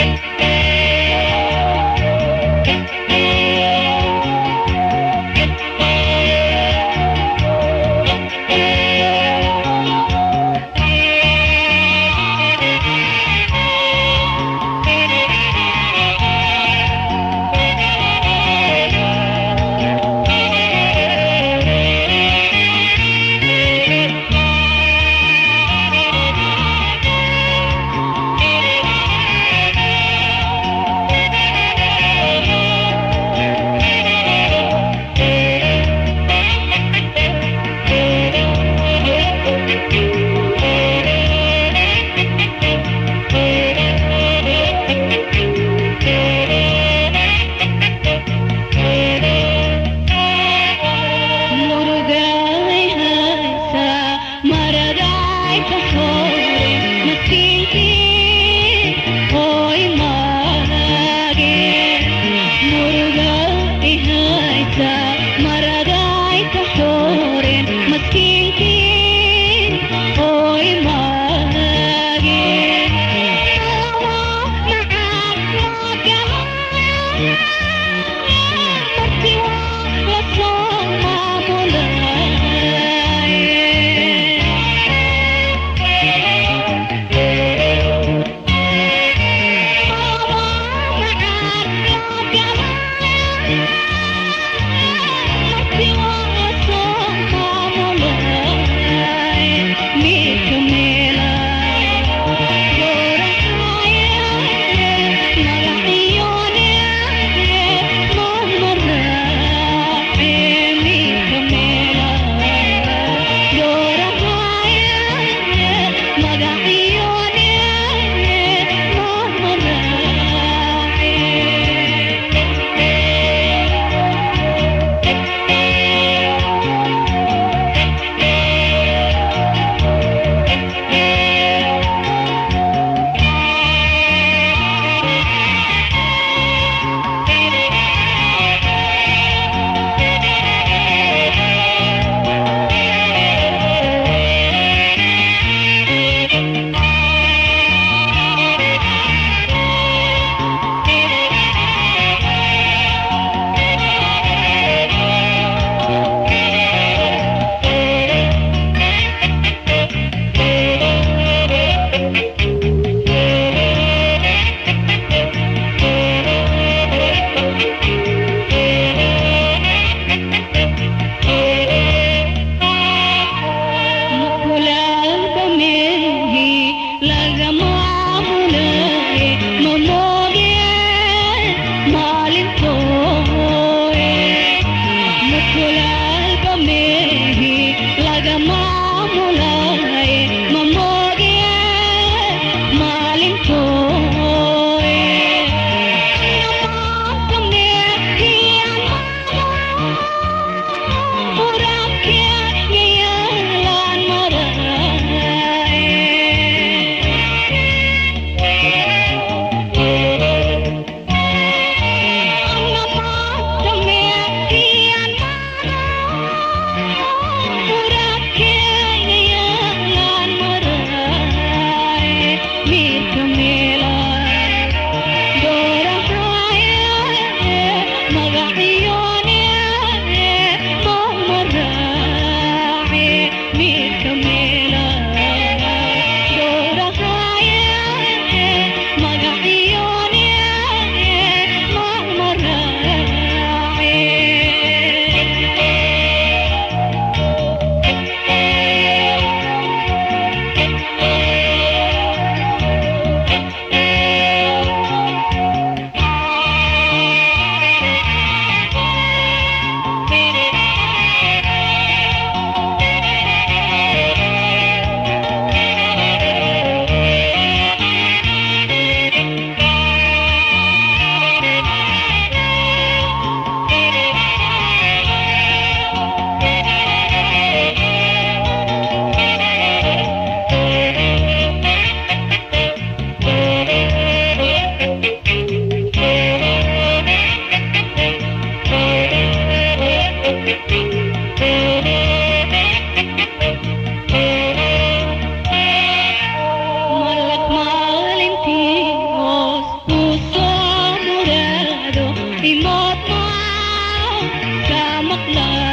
Thank you. love.